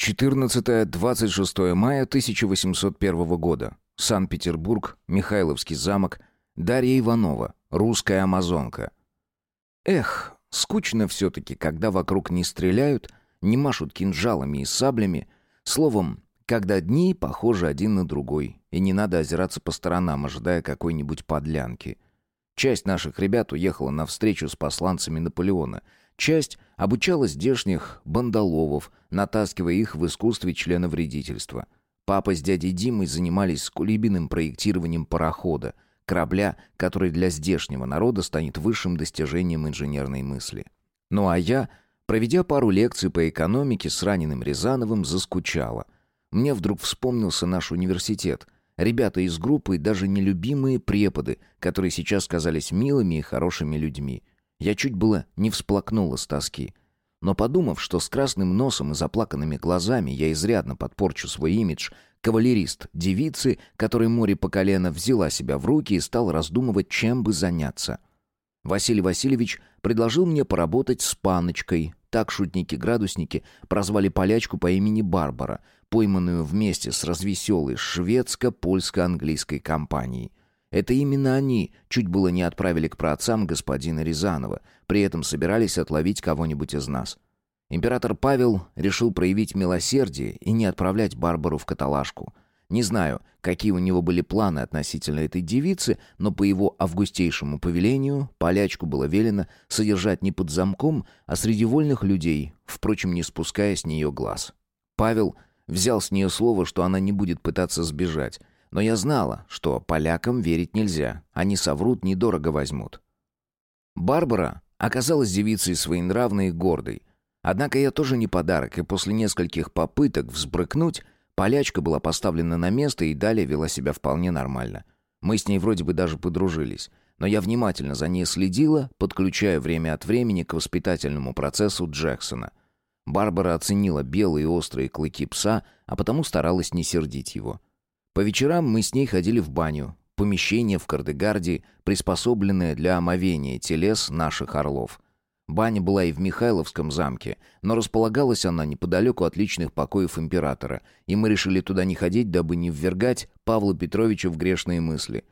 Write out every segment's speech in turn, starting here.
14-26 мая 1801 года. Санкт-Петербург, Михайловский замок, Дарья Иванова, русская амазонка. Эх, скучно все-таки, когда вокруг не стреляют, не машут кинжалами и саблями. Словом, когда дни похожи один на другой, и не надо озираться по сторонам, ожидая какой-нибудь подлянки. Часть наших ребят уехала на встречу с посланцами Наполеона — Часть обучала здешних бандаловов, натаскивая их в искусстве члена вредительства. Папа с дядей Димой занимались с Кулибиным проектированием парохода, корабля, который для здешнего народа станет высшим достижением инженерной мысли. Ну а я, проведя пару лекций по экономике с раненым Рязановым, заскучала. Мне вдруг вспомнился наш университет. Ребята из группы, даже нелюбимые преподы, которые сейчас казались милыми и хорошими людьми. Я чуть было не всплакнула с тоски. Но подумав, что с красным носом и заплаканными глазами я изрядно подпорчу свой имидж, кавалерист девицы, которой море по колено взяла себя в руки и стал раздумывать, чем бы заняться. Василий Васильевич предложил мне поработать с паночкой. Так шутники-градусники прозвали полячку по имени Барбара, пойманную вместе с развеселой шведско-польско-английской компанией. Это именно они чуть было не отправили к праотцам господина Рязанова, при этом собирались отловить кого-нибудь из нас. Император Павел решил проявить милосердие и не отправлять Барбару в каталажку. Не знаю, какие у него были планы относительно этой девицы, но по его августейшему повелению полячку было велено содержать не под замком, а среди вольных людей, впрочем, не спуская с нее глаз. Павел взял с нее слово, что она не будет пытаться сбежать, но я знала, что полякам верить нельзя. Они соврут, недорого возьмут. Барбара оказалась девицей своенравной и гордой. Однако я тоже не подарок, и после нескольких попыток взбрыкнуть, полячка была поставлена на место и далее вела себя вполне нормально. Мы с ней вроде бы даже подружились, но я внимательно за ней следила, подключая время от времени к воспитательному процессу Джексона. Барбара оценила белые острые клыки пса, а потому старалась не сердить его. По вечерам мы с ней ходили в баню, помещение в Кардегарде, приспособленное для омовения телес наших орлов. Баня была и в Михайловском замке, но располагалась она неподалеку от личных покоев императора, и мы решили туда не ходить, дабы не ввергать Павла Петровича в грешные мысли.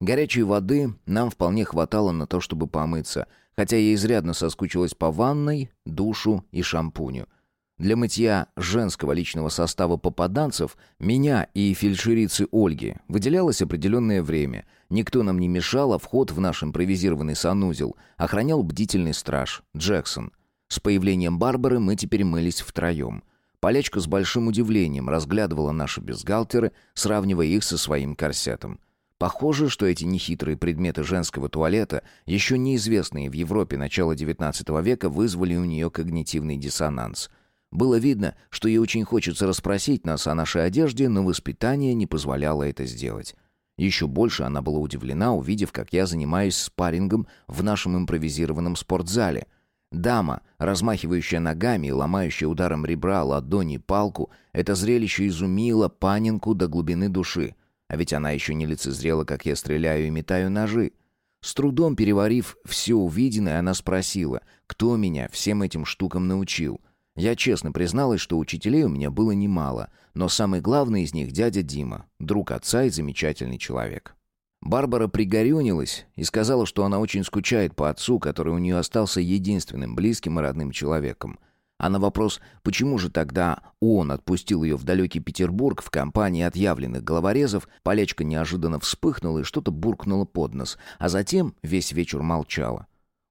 Горячей воды нам вполне хватало на то, чтобы помыться, хотя я изрядно соскучилась по ванной, душу и шампуню — для мытья женского личного состава попаданцев меня и фельдшерицы Ольги выделялось определенное время. Никто нам не мешал, а вход в наш импровизированный санузел охранял бдительный страж, Джексон. С появлением Барбары мы теперь мылись втроем. Полячка с большим удивлением разглядывала наши бюстгальтеры, сравнивая их со своим корсетом. Похоже, что эти нехитрые предметы женского туалета, еще неизвестные в Европе начала XIX века, вызвали у нее когнитивный диссонанс – было видно, что ей очень хочется расспросить нас о нашей одежде, но воспитание не позволяло это сделать. Еще больше она была удивлена, увидев, как я занимаюсь спаррингом в нашем импровизированном спортзале. Дама, размахивающая ногами и ломающая ударом ребра ладони палку, это зрелище изумило панинку до глубины души. А ведь она еще не лицезрела, как я стреляю и метаю ножи. С трудом переварив все увиденное, она спросила, кто меня всем этим штукам научил — я честно призналась, что учителей у меня было немало, но самый главный из них дядя Дима, друг отца и замечательный человек. Барбара пригорюнилась и сказала, что она очень скучает по отцу, который у нее остался единственным близким и родным человеком. А на вопрос, почему же тогда он отпустил ее в далекий Петербург в компании отъявленных головорезов, полечка неожиданно вспыхнула и что-то буркнула под нос, а затем весь вечер молчала.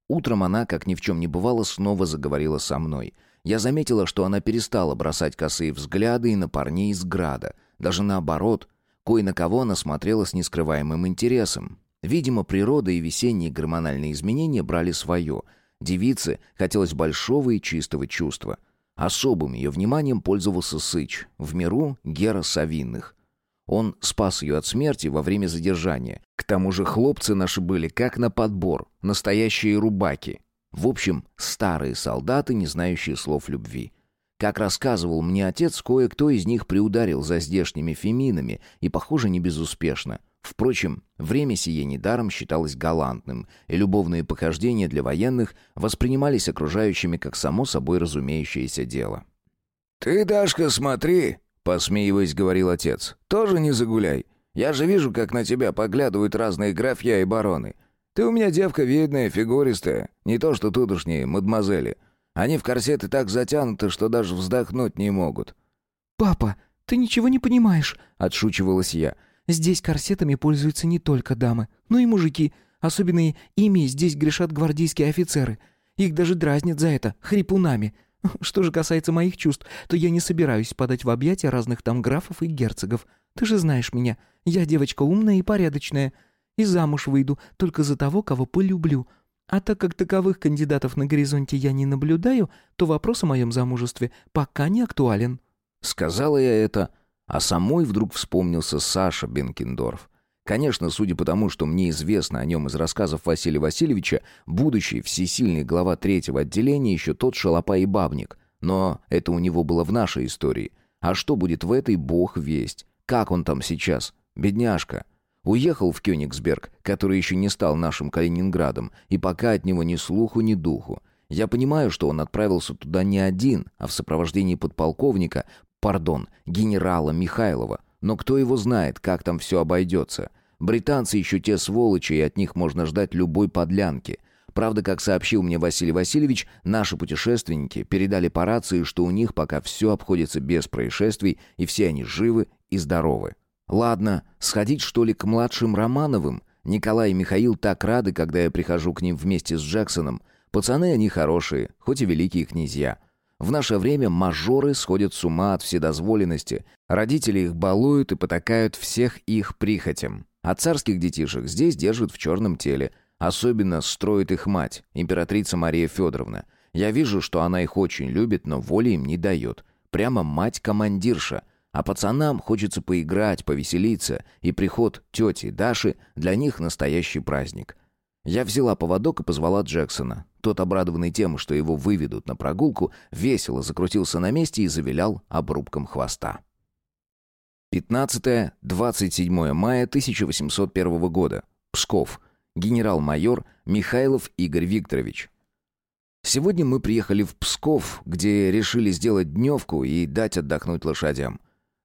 Утром она, как ни в чем не бывало, снова заговорила со мной — я заметила, что она перестала бросать косые взгляды и на парней из града. Даже наоборот, кое на кого она смотрела с нескрываемым интересом. Видимо, природа и весенние гормональные изменения брали свое. Девице хотелось большого и чистого чувства. Особым ее вниманием пользовался Сыч, в миру Гера Савинных. Он спас ее от смерти во время задержания. К тому же хлопцы наши были как на подбор, настоящие рубаки. В общем, старые солдаты, не знающие слов любви. Как рассказывал мне отец, кое-кто из них приударил за здешними феминами, и, похоже, не безуспешно. Впрочем, время сие недаром считалось галантным, и любовные похождения для военных воспринимались окружающими как само собой разумеющееся дело. «Ты, Дашка, смотри!» — посмеиваясь, говорил отец. «Тоже не загуляй. Я же вижу, как на тебя поглядывают разные графья и бароны. Ты у меня девка видная, фигуристая, не то что тутошние, мадемуазели. Они в корсеты так затянуты, что даже вздохнуть не могут». «Папа, ты ничего не понимаешь», — отшучивалась я. «Здесь корсетами пользуются не только дамы, но и мужики. Особенно ими здесь грешат гвардейские офицеры. Их даже дразнят за это хрипунами. Что же касается моих чувств, то я не собираюсь подать в объятия разных там графов и герцогов. Ты же знаешь меня. Я девочка умная и порядочная. И замуж выйду только за того, кого полюблю. А так как таковых кандидатов на горизонте я не наблюдаю, то вопрос о моем замужестве пока не актуален». Сказала я это, а самой вдруг вспомнился Саша Бенкендорф. Конечно, судя по тому, что мне известно о нем из рассказов Василия Васильевича, будущий всесильный глава третьего отделения еще тот шалопай и бабник. Но это у него было в нашей истории. А что будет в этой, бог весть. Как он там сейчас? Бедняжка. Уехал в Кёнигсберг, который еще не стал нашим Калининградом, и пока от него ни слуху, ни духу. Я понимаю, что он отправился туда не один, а в сопровождении подполковника, пардон, генерала Михайлова. Но кто его знает, как там все обойдется. Британцы еще те сволочи, и от них можно ждать любой подлянки. Правда, как сообщил мне Василий Васильевич, наши путешественники передали по рации, что у них пока все обходится без происшествий, и все они живы и здоровы. Ладно, сходить что ли к младшим Романовым? Николай и Михаил так рады, когда я прихожу к ним вместе с Джексоном. Пацаны они хорошие, хоть и великие князья. В наше время мажоры сходят с ума от вседозволенности. Родители их балуют и потакают всех их прихотям. А царских детишек здесь держат в черном теле. Особенно строит их мать, императрица Мария Федоровна. Я вижу, что она их очень любит, но воли им не дает. Прямо мать-командирша. А пацанам хочется поиграть, повеселиться, и приход тети Даши для них настоящий праздник. Я взяла поводок и позвала Джексона. Тот, обрадованный тем, что его выведут на прогулку, весело закрутился на месте и завилял обрубком хвоста. 15-27 мая 1801 года. Псков. Генерал-майор Михайлов Игорь Викторович. Сегодня мы приехали в Псков, где решили сделать дневку и дать отдохнуть лошадям.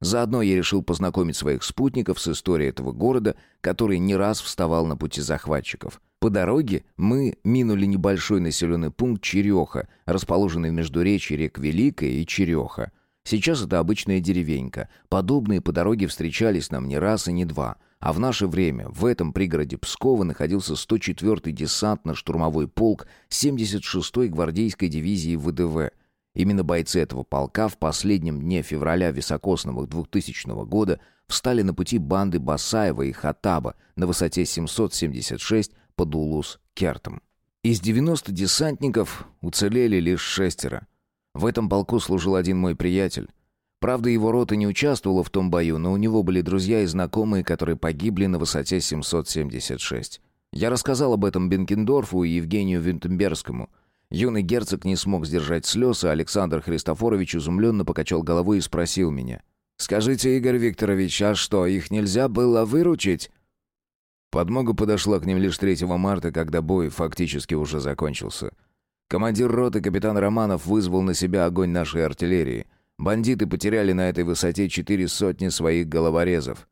Заодно я решил познакомить своих спутников с историей этого города, который не раз вставал на пути захватчиков. По дороге мы минули небольшой населенный пункт Череха, расположенный между речи рек Великая и Череха. Сейчас это обычная деревенька. Подобные по дороге встречались нам не раз и не два. А в наше время в этом пригороде Пскова находился 104-й десантно-штурмовой полк 76-й гвардейской дивизии ВДВ. Именно бойцы этого полка в последнем дне февраля високосного 2000 года встали на пути банды Басаева и Хатаба на высоте 776 под Улус-Кертом. Из 90 десантников уцелели лишь шестеро. В этом полку служил один мой приятель. Правда, его рота не участвовала в том бою, но у него были друзья и знакомые, которые погибли на высоте 776. Я рассказал об этом Бенкендорфу и Евгению Винтемберскому. Юный герцог не смог сдержать слез, а Александр Христофорович изумленно покачал головой и спросил меня. «Скажите, Игорь Викторович, а что, их нельзя было выручить?» Подмога подошла к ним лишь 3 марта, когда бой фактически уже закончился. Командир роты капитан Романов вызвал на себя огонь нашей артиллерии. Бандиты потеряли на этой высоте четыре сотни своих головорезов.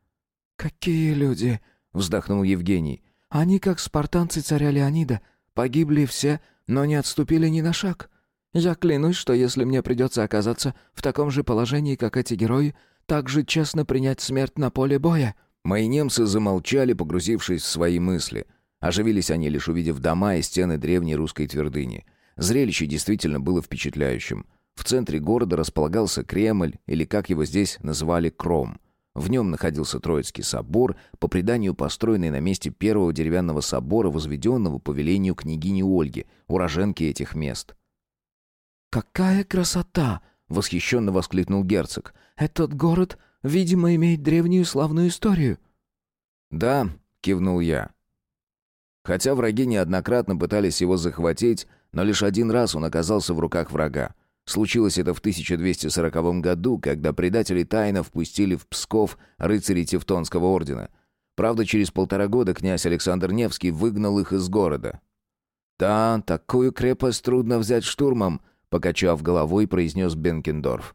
«Какие люди!» — вздохнул Евгений. «Они, как спартанцы царя Леонида, погибли все, но не отступили ни на шаг. Я клянусь, что если мне придется оказаться в таком же положении, как эти герои, так же честно принять смерть на поле боя». Мои немцы замолчали, погрузившись в свои мысли. Оживились они, лишь увидев дома и стены древней русской твердыни. Зрелище действительно было впечатляющим. В центре города располагался Кремль, или как его здесь называли Кром. В нем находился Троицкий собор, по преданию построенный на месте первого деревянного собора, возведенного по велению княгини Ольги, уроженки этих мест. «Какая красота!» — восхищенно воскликнул герцог. «Этот город Видимо, имеет древнюю славную историю». «Да», — кивнул я. Хотя враги неоднократно пытались его захватить, но лишь один раз он оказался в руках врага. Случилось это в 1240 году, когда предатели тайно впустили в Псков рыцарей Тевтонского ордена. Правда, через полтора года князь Александр Невский выгнал их из города. «Да, такую крепость трудно взять штурмом», — покачав головой, произнес Бенкендорф.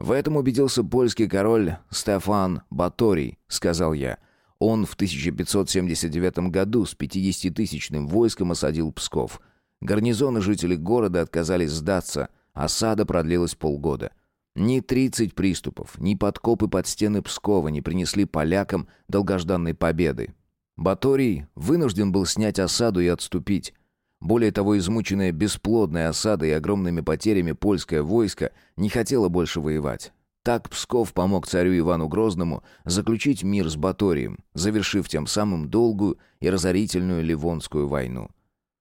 В этом убедился польский король Стефан Баторий, сказал я. Он в 1579 году с 50-тысячным войском осадил Псков. Гарнизоны жителей города отказались сдаться. Осада продлилась полгода. Ни 30 приступов, ни подкопы под стены Пскова не принесли полякам долгожданной победы. Баторий вынужден был снять осаду и отступить. Более того, измученное бесплодной осадой и огромными потерями польское войско не хотело больше воевать. Так Псков помог царю Ивану Грозному заключить мир с Баторием, завершив тем самым долгую и разорительную Ливонскую войну.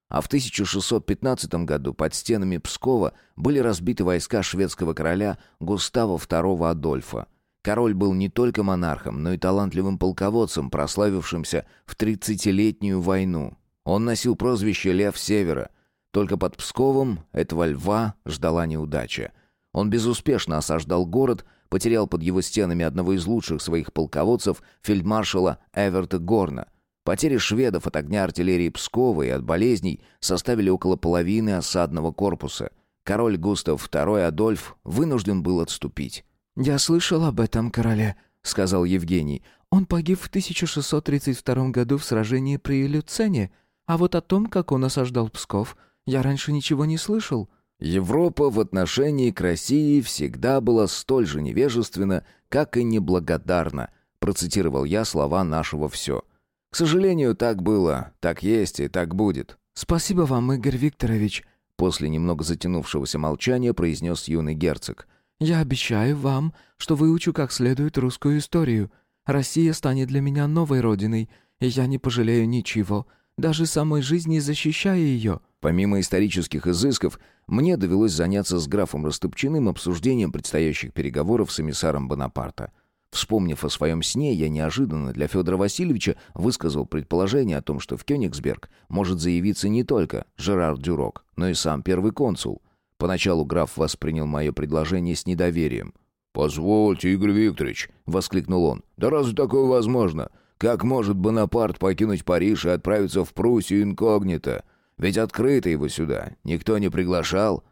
А в 1615 году под стенами Пскова были разбиты войска шведского короля Густава II Адольфа. Король был не только монархом, но и талантливым полководцем, прославившимся в тридцатилетнюю войну. Он носил прозвище «Лев Севера». Только под Псковом этого льва ждала неудача. Он безуспешно осаждал город, потерял под его стенами одного из лучших своих полководцев, фельдмаршала Эверта Горна. Потери шведов от огня артиллерии Пскова и от болезней составили около половины осадного корпуса. Король Густав II Адольф вынужден был отступить. «Я слышал об этом короле», — сказал Евгений. «Он погиб в 1632 году в сражении при Люцене, а вот о том, как он осаждал Псков, я раньше ничего не слышал». Европа в отношении к России всегда была столь же невежественна, как и неблагодарна, процитировал я слова нашего «все». К сожалению, так было, так есть и так будет. «Спасибо вам, Игорь Викторович», после немного затянувшегося молчания произнес юный герцог. «Я обещаю вам, что выучу как следует русскую историю. Россия станет для меня новой родиной, и я не пожалею ничего, даже самой жизни защищая ее». Помимо исторических изысков, мне довелось заняться с графом Растопчиным обсуждением предстоящих переговоров с эмиссаром Бонапарта. Вспомнив о своем сне, я неожиданно для Федора Васильевича высказал предположение о том, что в Кёнигсберг может заявиться не только Жерар Дюрок, но и сам первый консул. Поначалу граф воспринял мое предложение с недоверием. «Позвольте, Игорь Викторович», — воскликнул он, — «да разве такое возможно? Как может Бонапарт покинуть Париж и отправиться в Пруссию инкогнито? Ведь открыто его сюда никто не приглашал».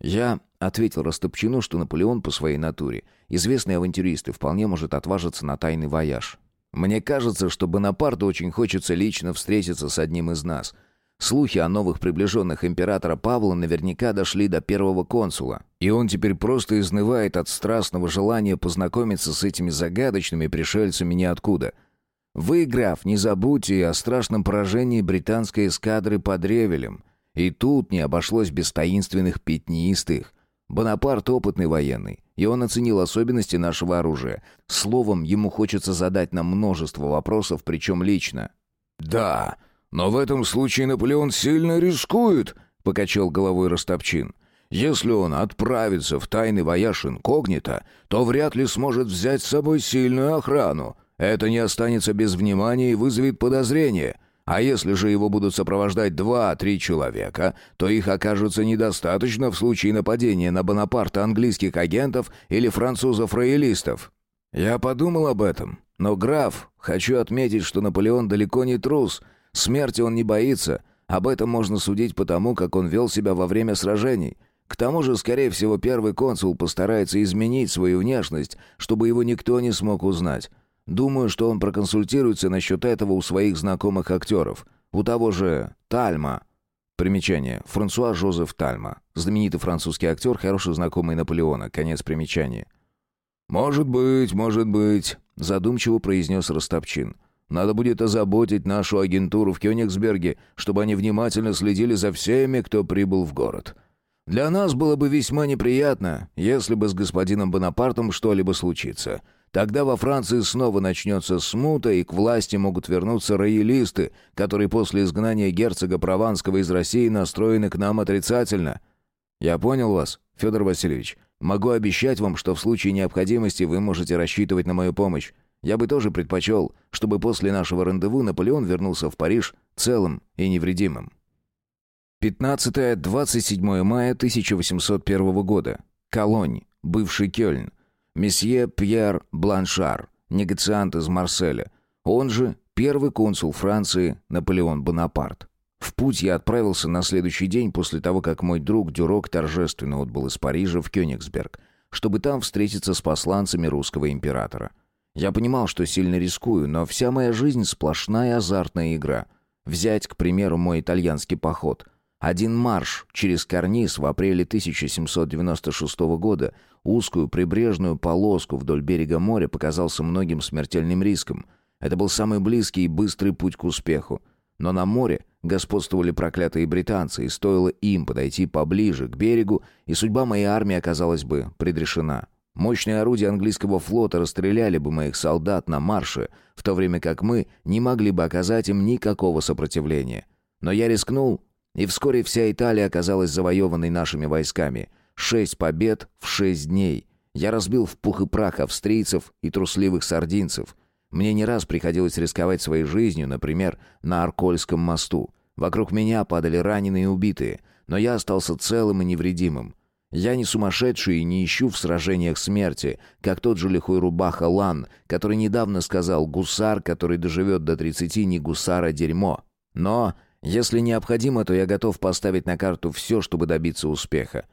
Я ответил Растопчину, что Наполеон по своей натуре, известный авантюрист и вполне может отважиться на тайный вояж. Мне кажется, что Бонапарту очень хочется лично встретиться с одним из нас. Слухи о новых приближенных императора Павла наверняка дошли до первого консула, и он теперь просто изнывает от страстного желания познакомиться с этими загадочными пришельцами ниоткуда — вы, граф, не забудьте и о страшном поражении британской эскадры под Ревелем. И тут не обошлось без таинственных пятнистых. Бонапарт опытный военный, и он оценил особенности нашего оружия. Словом, ему хочется задать нам множество вопросов, причем лично. «Да, но в этом случае Наполеон сильно рискует», — покачал головой Ростопчин. «Если он отправится в тайный вояж инкогнито, то вряд ли сможет взять с собой сильную охрану. Это не останется без внимания и вызовет подозрение. А если же его будут сопровождать два-три человека, то их окажется недостаточно в случае нападения на Бонапарта английских агентов или французов-роялистов. Я подумал об этом. Но, граф, хочу отметить, что Наполеон далеко не трус. Смерти он не боится. Об этом можно судить по тому, как он вел себя во время сражений. К тому же, скорее всего, первый консул постарается изменить свою внешность, чтобы его никто не смог узнать. Думаю, что он проконсультируется насчет этого у своих знакомых актеров. У того же Тальма. Примечание. Франсуа Жозеф Тальма. Знаменитый французский актер, хороший знакомый Наполеона. Конец примечания. «Может быть, может быть», — задумчиво произнес Ростопчин. «Надо будет озаботить нашу агентуру в Кёнигсберге, чтобы они внимательно следили за всеми, кто прибыл в город. Для нас было бы весьма неприятно, если бы с господином Бонапартом что-либо случится. Тогда во Франции снова начнется смута, и к власти могут вернуться роялисты, которые после изгнания герцога Прованского из России настроены к нам отрицательно. Я понял вас, Федор Васильевич. Могу обещать вам, что в случае необходимости вы можете рассчитывать на мою помощь. Я бы тоже предпочел, чтобы после нашего рандеву Наполеон вернулся в Париж целым и невредимым. 15-27 мая 1801 года. Колонь, бывший Кёльн. Месье Пьер Бланшар, негациант из Марселя, он же первый консул Франции Наполеон Бонапарт. В путь я отправился на следующий день после того, как мой друг Дюрок торжественно отбыл из Парижа в Кёнигсберг. чтобы там встретиться с посланцами русского императора. Я понимал, что сильно рискую, но вся моя жизнь сплошная азартная игра. Взять, к примеру, мой итальянский поход. Один марш через карниз в апреле 1796 года, узкую прибрежную полоску вдоль берега моря показался многим смертельным риском. Это был самый близкий и быстрый путь к успеху. Но на море господствовали проклятые британцы, и стоило им подойти поближе к берегу, и судьба моей армии оказалась бы предрешена. Мощные орудия английского флота расстреляли бы моих солдат на марше, в то время как мы не могли бы оказать им никакого сопротивления. Но я рискнул и вскоре вся Италия оказалась завоеванной нашими войсками. Шесть побед в шесть дней. Я разбил в пух и прах австрийцев и трусливых сардинцев. Мне не раз приходилось рисковать своей жизнью, например, на Аркольском мосту. Вокруг меня падали раненые и убитые, но я остался целым и невредимым. Я не сумасшедший и не ищу в сражениях смерти, как тот же лихой рубаха Лан, который недавно сказал «гусар, который доживет до тридцати, не гусар, а дерьмо». Но если необходимо, то я готов поставить на карту все, чтобы добиться успеха.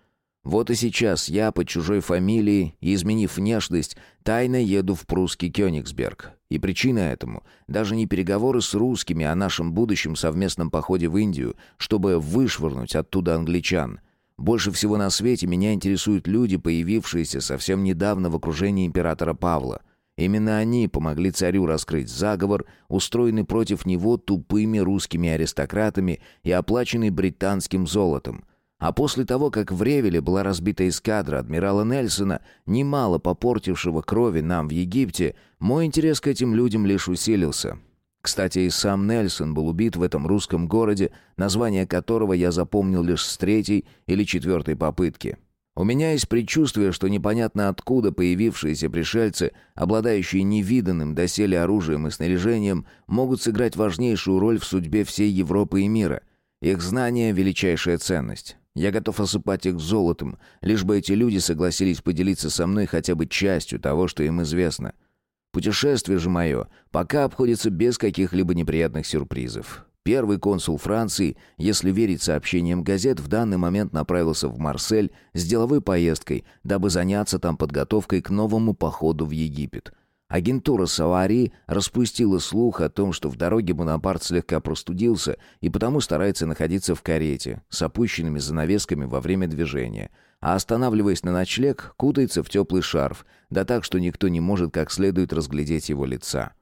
Вот и сейчас я под чужой фамилией изменив внешность, тайно еду в прусский Кёнигсберг. И причина этому даже не переговоры с русскими о нашем будущем совместном походе в Индию, чтобы вышвырнуть оттуда англичан. Больше всего на свете меня интересуют люди, появившиеся совсем недавно в окружении императора Павла. Именно они помогли царю раскрыть заговор, устроенный против него тупыми русскими аристократами и оплаченный британским золотом. А после того, как в Ревеле была разбита эскадра адмирала Нельсона, немало попортившего крови нам в Египте, мой интерес к этим людям лишь усилился. Кстати, и сам Нельсон был убит в этом русском городе, название которого я запомнил лишь с третьей или четвертой попытки. У меня есть предчувствие, что непонятно откуда появившиеся пришельцы, обладающие невиданным доселе оружием и снаряжением, могут сыграть важнейшую роль в судьбе всей Европы и мира. Их знание — величайшая ценность. Я готов осыпать их золотом, лишь бы эти люди согласились поделиться со мной хотя бы частью того, что им известно. Путешествие же мое пока обходится без каких-либо неприятных сюрпризов. Первый консул Франции, если верить сообщениям газет, в данный момент направился в Марсель с деловой поездкой, дабы заняться там подготовкой к новому походу в Египет. Агентура Савари распустила слух о том, что в дороге Бонапарт слегка простудился и потому старается находиться в карете с опущенными занавесками во время движения, а останавливаясь на ночлег, кутается в теплый шарф, да так, что никто не может как следует разглядеть его лица.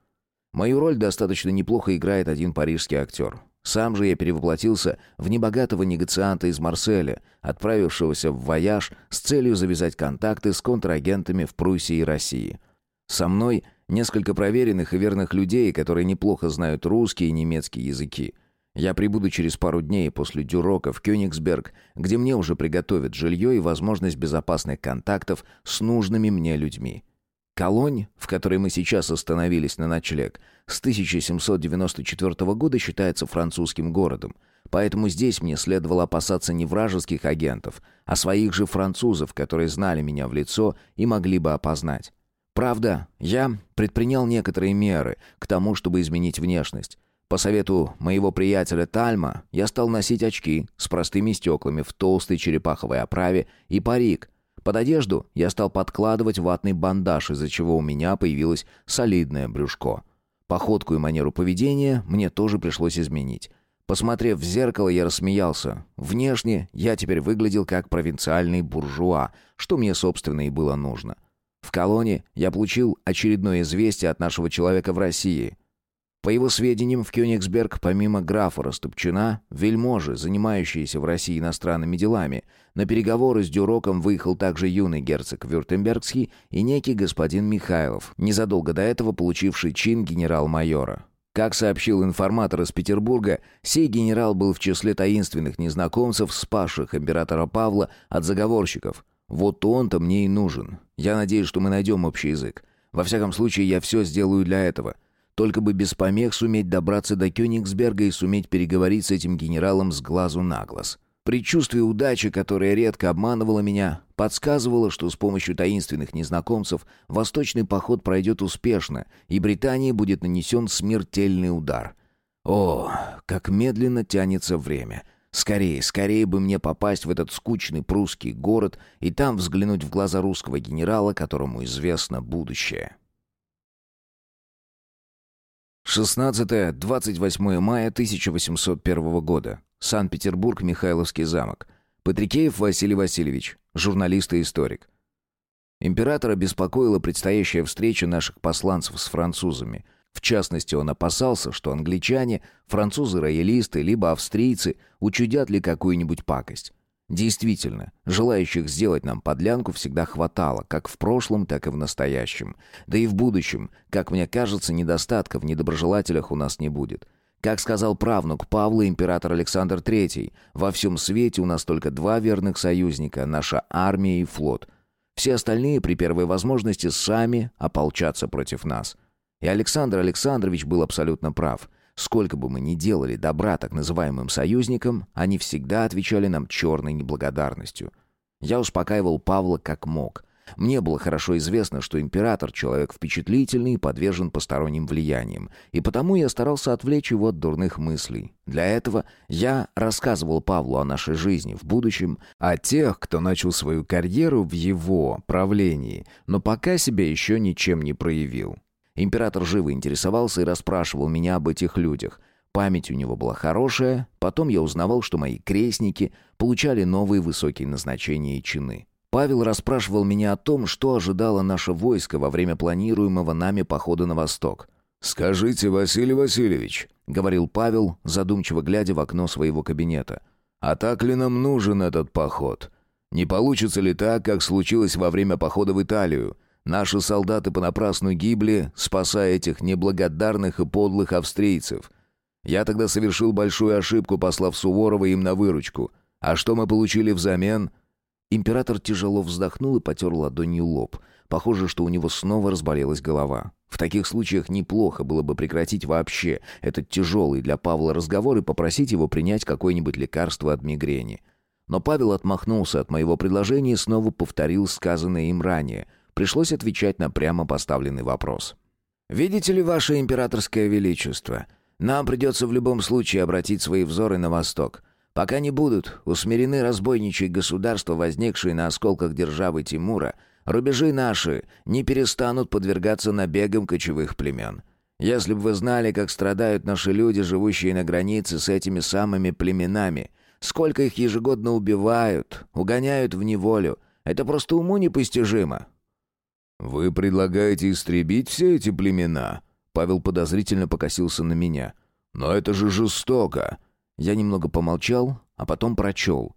Мою роль достаточно неплохо играет один парижский актер. Сам же я перевоплотился в небогатого негацианта из Марселя, отправившегося в вояж с целью завязать контакты с контрагентами в Пруссии и России. Со мной несколько проверенных и верных людей, которые неплохо знают русский и немецкий языки. Я прибуду через пару дней после Дюрока в Кёнигсберг, где мне уже приготовят жилье и возможность безопасных контактов с нужными мне людьми. Колонь, в которой мы сейчас остановились на ночлег, с 1794 года считается французским городом, поэтому здесь мне следовало опасаться не вражеских агентов, а своих же французов, которые знали меня в лицо и могли бы опознать. Правда, я предпринял некоторые меры к тому, чтобы изменить внешность. По совету моего приятеля Тальма я стал носить очки с простыми стеклами в толстой черепаховой оправе и парик – под одежду я стал подкладывать ватный бандаж, из-за чего у меня появилось солидное брюшко. Походку и манеру поведения мне тоже пришлось изменить. Посмотрев в зеркало, я рассмеялся. Внешне я теперь выглядел как провинциальный буржуа, что мне, собственно, и было нужно. В колонии я получил очередное известие от нашего человека в России. По его сведениям, в Кёнигсберг, помимо графа Растопчина, вельможи, занимающиеся в России иностранными делами, на переговоры с Дюроком выехал также юный герцог Вюртембергский и некий господин Михайлов, незадолго до этого получивший чин генерал-майора. Как сообщил информатор из Петербурга, сей генерал был в числе таинственных незнакомцев, спасших императора Павла от заговорщиков. Вот он-то мне и нужен. Я надеюсь, что мы найдем общий язык. Во всяком случае, я все сделаю для этого — только бы без помех суметь добраться до Кёнигсберга и суметь переговорить с этим генералом с глазу на глаз. Предчувствие удачи, которое редко обманывало меня, подсказывало, что с помощью таинственных незнакомцев восточный поход пройдет успешно, и Британии будет нанесен смертельный удар. О, как медленно тянется время. Скорее, скорее бы мне попасть в этот скучный прусский город и там взглянуть в глаза русского генерала, которому известно будущее. 16-28 мая 1801 года. Санкт-Петербург, Михайловский замок. Патрикеев Василий Васильевич, журналист и историк. Императора беспокоила предстоящая встреча наших посланцев с французами. В частности, он опасался, что англичане, французы-роялисты, либо австрийцы учудят ли какую-нибудь пакость. Действительно, желающих сделать нам подлянку всегда хватало, как в прошлом, так и в настоящем. Да и в будущем, как мне кажется, недостатка в недоброжелателях у нас не будет. Как сказал правнук Павла, император Александр III, во всем свете у нас только два верных союзника – наша армия и флот. Все остальные при первой возможности сами ополчатся против нас. И Александр Александрович был абсолютно прав – Сколько бы мы ни делали добра так называемым союзникам, они всегда отвечали нам черной неблагодарностью. Я успокаивал Павла как мог. Мне было хорошо известно, что император — человек впечатлительный и подвержен посторонним влияниям, и потому я старался отвлечь его от дурных мыслей. Для этого я рассказывал Павлу о нашей жизни в будущем, о тех, кто начал свою карьеру в его правлении, но пока себя еще ничем не проявил. Император живо интересовался и расспрашивал меня об этих людях. Память у него была хорошая, потом я узнавал, что мои крестники получали новые высокие назначения и чины. Павел расспрашивал меня о том, что ожидало наше войско во время планируемого нами похода на восток. «Скажите, Василий Васильевич», — говорил Павел, задумчиво глядя в окно своего кабинета, «а так ли нам нужен этот поход? Не получится ли так, как случилось во время похода в Италию? Наши солдаты понапрасну гибли, спасая этих неблагодарных и подлых австрийцев. Я тогда совершил большую ошибку, послав Суворова им на выручку. А что мы получили взамен?» Император тяжело вздохнул и потер ладонью лоб. Похоже, что у него снова разболелась голова. В таких случаях неплохо было бы прекратить вообще этот тяжелый для Павла разговор и попросить его принять какое-нибудь лекарство от мигрени. Но Павел отмахнулся от моего предложения и снова повторил сказанное им ранее — Пришлось отвечать на прямо поставленный вопрос. «Видите ли, ваше императорское величество, нам придется в любом случае обратить свои взоры на восток. Пока не будут усмирены разбойничьи государства, возникшие на осколках державы Тимура, рубежи наши не перестанут подвергаться набегам кочевых племен. Если бы вы знали, как страдают наши люди, живущие на границе с этими самыми племенами, сколько их ежегодно убивают, угоняют в неволю, это просто уму непостижимо. «Вы предлагаете истребить все эти племена?» Павел подозрительно покосился на меня. «Но это же жестоко!» Я немного помолчал, а потом прочел.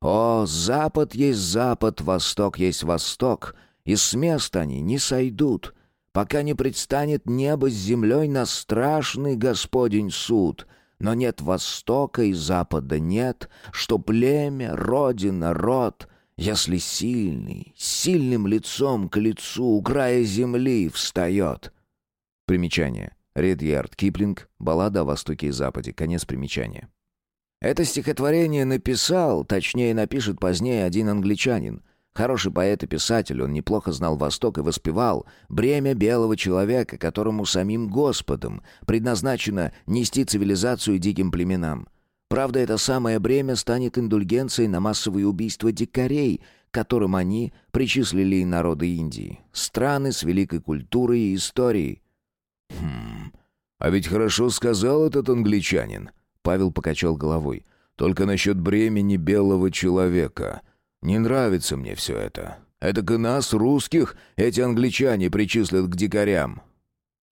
«О, запад есть запад, восток есть восток, и с места они не сойдут, пока не предстанет небо с землей на страшный Господень суд. Но нет востока и запада нет, что племя, родина, род если сильный, сильным лицом к лицу у края земли встает. Примечание. Редьярд Киплинг. Баллада о Востоке и Западе. Конец примечания. Это стихотворение написал, точнее напишет позднее один англичанин. Хороший поэт и писатель, он неплохо знал Восток и воспевал бремя белого человека, которому самим Господом предназначено нести цивилизацию диким племенам. Правда, это самое бремя станет индульгенцией на массовые убийства дикарей, которым они причислили и народы Индии. Страны с великой культурой и историей. «Хм, а ведь хорошо сказал этот англичанин», — Павел покачал головой. «Только насчет бремени белого человека. Не нравится мне все это. Это к нас, русских, эти англичане причислят к дикарям».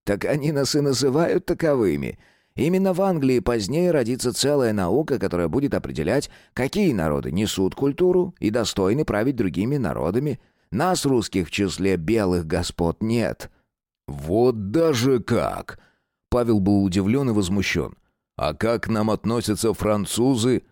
«Так они нас и называют таковыми», Именно в Англии позднее родится целая наука, которая будет определять, какие народы несут культуру и достойны править другими народами. Нас, русских, в числе белых господ нет». «Вот даже как!» Павел был удивлен и возмущен. «А как к нам относятся французы?»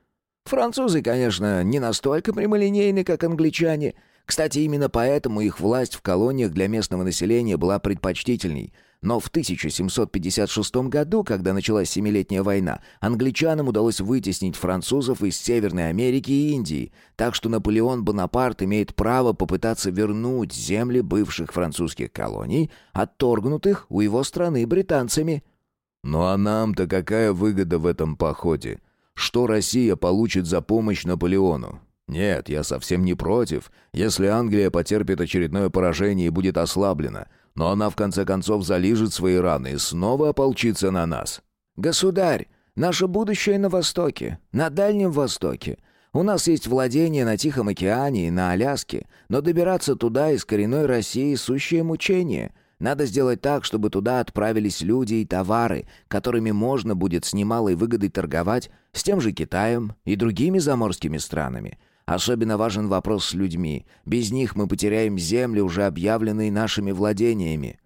«Французы, конечно, не настолько прямолинейны, как англичане. Кстати, именно поэтому их власть в колониях для местного населения была предпочтительней – но в 1756 году, когда началась Семилетняя война, англичанам удалось вытеснить французов из Северной Америки и Индии, так что Наполеон Бонапарт имеет право попытаться вернуть земли бывших французских колоний, отторгнутых у его страны британцами. «Ну а нам-то какая выгода в этом походе? что Россия получит за помощь Наполеону. Нет, я совсем не против, если Англия потерпит очередное поражение и будет ослаблена, но она в конце концов залижет свои раны и снова ополчится на нас. Государь, наше будущее на востоке, на Дальнем Востоке. У нас есть владения на Тихом океане и на Аляске, но добираться туда из коренной России сущее мучение. Надо сделать так, чтобы туда отправились люди и товары, которыми можно будет с немалой выгодой торговать с тем же Китаем и другими заморскими странами. Особенно важен вопрос с людьми. Без них мы потеряем земли, уже объявленные нашими владениями.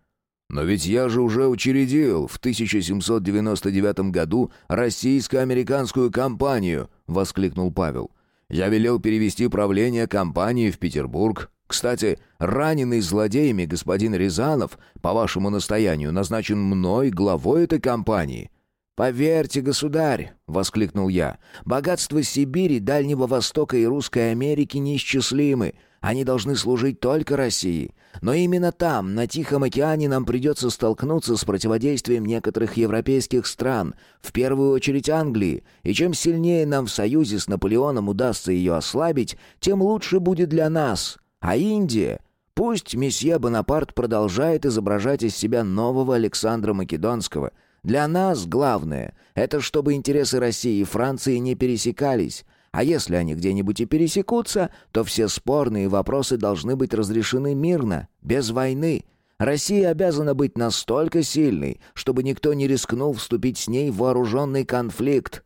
Но ведь я же уже учредил в 1799 году российско-американскую компанию, воскликнул Павел. Я велел перевести правление компании в Петербург. Кстати, раненый злодеями господин Рязанов, по вашему настоянию, назначен мной главой этой компании. «Поверьте, государь!» — воскликнул я. «Богатства Сибири, Дальнего Востока и Русской Америки неисчислимы. Они должны служить только России. Но именно там, на Тихом океане, нам придется столкнуться с противодействием некоторых европейских стран, в первую очередь Англии. И чем сильнее нам в союзе с Наполеоном удастся ее ослабить, тем лучше будет для нас. А Индия...» Пусть месье Бонапарт продолжает изображать из себя нового Александра Македонского — для нас главное — это чтобы интересы России и Франции не пересекались. А если они где-нибудь и пересекутся, то все спорные вопросы должны быть разрешены мирно, без войны. Россия обязана быть настолько сильной, чтобы никто не рискнул вступить с ней в вооруженный конфликт».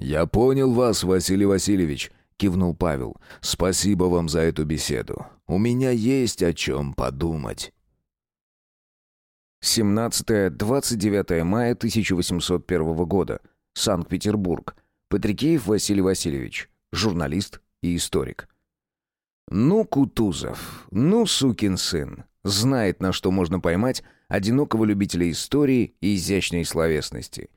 «Я понял вас, Василий Васильевич», — кивнул Павел. «Спасибо вам за эту беседу. У меня есть о чем подумать». 17-29 мая 1801 года. Санкт-Петербург. Патрикеев Василий Васильевич. Журналист и историк. Ну, Кутузов, ну, сукин сын. Знает, на что можно поймать одинокого любителя истории и изящной словесности.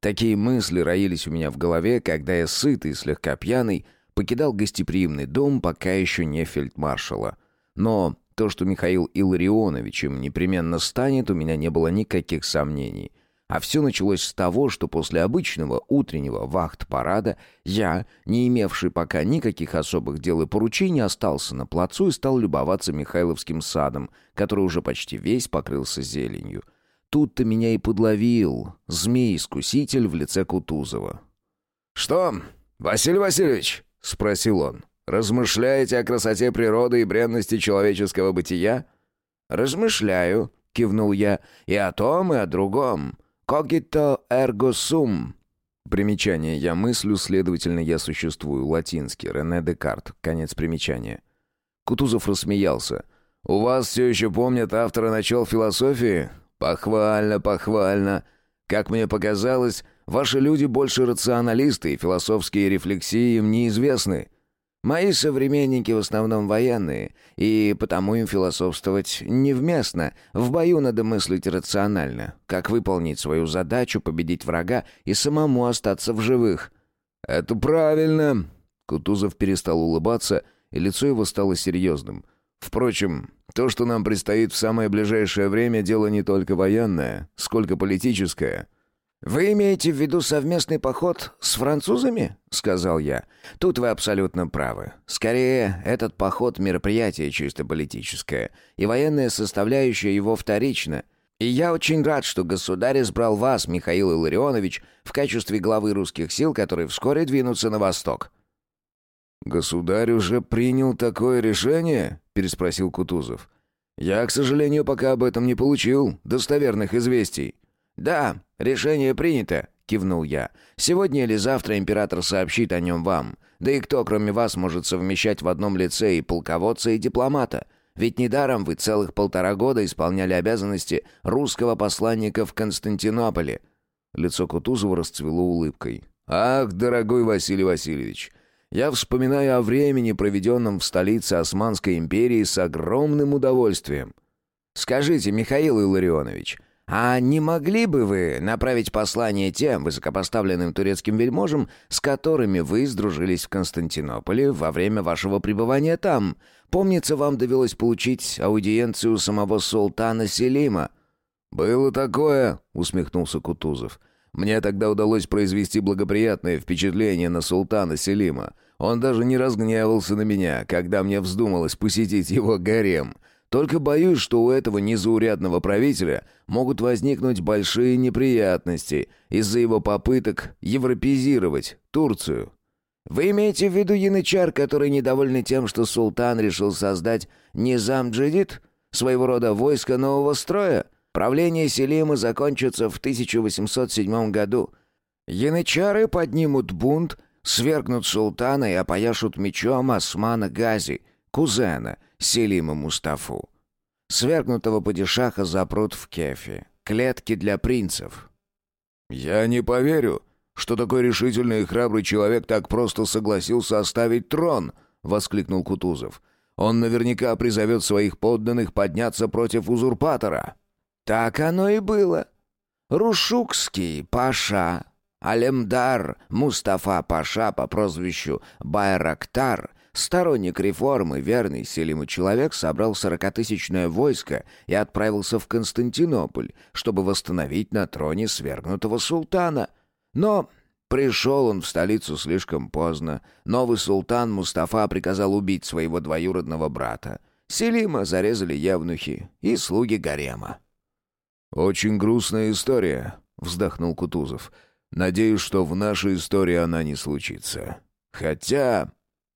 Такие мысли роились у меня в голове, когда я сытый и слегка пьяный покидал гостеприимный дом пока еще не фельдмаршала. Но то, что Михаил Илларионовичем непременно станет, у меня не было никаких сомнений. А все началось с того, что после обычного утреннего вахт-парада я, не имевший пока никаких особых дел и поручений, остался на плацу и стал любоваться Михайловским садом, который уже почти весь покрылся зеленью. Тут-то меня и подловил змей-искуситель в лице Кутузова. «Что, Василий Васильевич?» — спросил он. Размышляете о красоте природы и бренности человеческого бытия? Размышляю, кивнул я, и о том, и о другом. Cogito ergo sum. Примечание «я мыслю», следовательно, «я существую», латинский, Рене Декарт, конец примечания. Кутузов рассмеялся. «У вас все еще помнят автора начал философии? Похвально, похвально. Как мне показалось, ваши люди больше рационалисты, и философские рефлексии им неизвестны. Мои современники в основном военные, и потому им философствовать невместно. В бою надо мыслить рационально, как выполнить свою задачу, победить врага и самому остаться в живых. «Это правильно!» Кутузов перестал улыбаться, и лицо его стало серьезным. «Впрочем, то, что нам предстоит в самое ближайшее время, дело не только военное, сколько политическое». «Вы имеете в виду совместный поход с французами?» — сказал я. «Тут вы абсолютно правы. Скорее, этот поход — мероприятие чисто политическое, и военная составляющая его вторична. И я очень рад, что государь избрал вас, Михаил Илларионович, в качестве главы русских сил, которые вскоре двинутся на восток». «Государь уже принял такое решение?» — переспросил Кутузов. «Я, к сожалению, пока об этом не получил достоверных известий». «Да, решение принято», — кивнул я. «Сегодня или завтра император сообщит о нем вам. Да и кто, кроме вас, может совмещать в одном лице и полководца, и дипломата? Ведь недаром вы целых полтора года исполняли обязанности русского посланника в Константинополе». Лицо Кутузова расцвело улыбкой. «Ах, дорогой Василий Васильевич, я вспоминаю о времени, проведенном в столице Османской империи, с огромным удовольствием». «Скажите, Михаил Илларионович, а не могли бы вы направить послание тем высокопоставленным турецким вельможам, с которыми вы сдружились в Константинополе во время вашего пребывания там? Помнится, вам довелось получить аудиенцию самого султана Селима». «Было такое», — усмехнулся Кутузов. Мне тогда удалось произвести благоприятное впечатление на султана Селима. Он даже не разгневался на меня, когда мне вздумалось посетить его гарем. Только боюсь, что у этого незаурядного правителя могут возникнуть большие неприятности из-за его попыток европезировать Турцию. Вы имеете в виду янычар, который недовольны тем, что султан решил создать низам джадид, своего рода войско нового строя? Правление Селима закончится в 1807 году. Янычары поднимут бунт, свергнут султана и опояшут мечом Османа Гази, кузена Селима Мустафу. Свергнутого падишаха запрут в кефе. Клетки для принцев. «Я не поверю, что такой решительный и храбрый человек так просто согласился оставить трон!» — воскликнул Кутузов. «Он наверняка призовет своих подданных подняться против узурпатора». Так оно и было. Рушукский Паша, Алемдар Мустафа Паша по прозвищу Байрактар, сторонник реформы, верный Селиму человек, собрал сорокатысячное войско и отправился в Константинополь, чтобы восстановить на троне свергнутого султана. Но Пришел он в столицу слишком поздно. Новый султан Мустафа приказал убить своего двоюродного брата. Селима зарезали явнухи и слуги гарема. «Очень грустная история», — вздохнул Кутузов. «Надеюсь, что в нашей истории она не случится. Хотя...»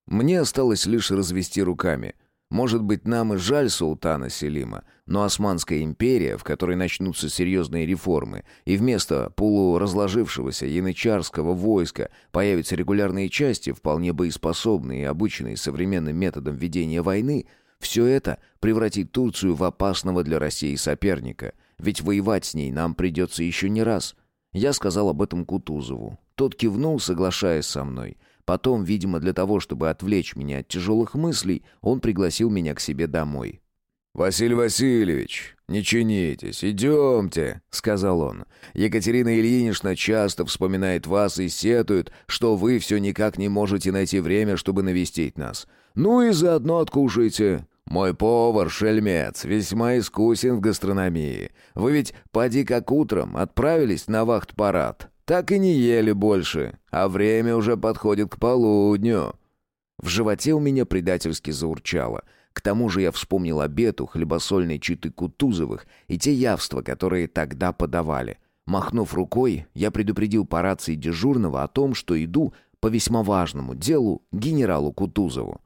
Мне осталось лишь развести руками. Может быть, нам и жаль султана Селима, но Османская империя, в которой начнутся серьезные реформы, и вместо полуразложившегося янычарского войска появятся регулярные части, вполне боеспособные и обученные современным методам ведения войны, все это превратит Турцию в опасного для России соперника — ведь воевать с ней нам придется еще не раз. Я сказал об этом Кутузову. Тот кивнул, соглашаясь со мной. Потом, видимо, для того, чтобы отвлечь меня от тяжелых мыслей, он пригласил меня к себе домой. «Василий Васильевич, не чинитесь, идемте», — сказал он. «Екатерина Ильинична часто вспоминает вас и сетует, что вы все никак не можете найти время, чтобы навестить нас. Ну и заодно откушайте. Мой повар, шельмец, весьма искусен в гастрономии. Вы ведь, поди как утром, отправились на вахт-парад. Так и не ели больше, а время уже подходит к полудню». В животе у меня предательски заурчало. К тому же я вспомнил обед у хлебосольной читы Кутузовых и те явства, которые тогда подавали. Махнув рукой, я предупредил по рации дежурного о том, что иду по весьма важному делу генералу Кутузову.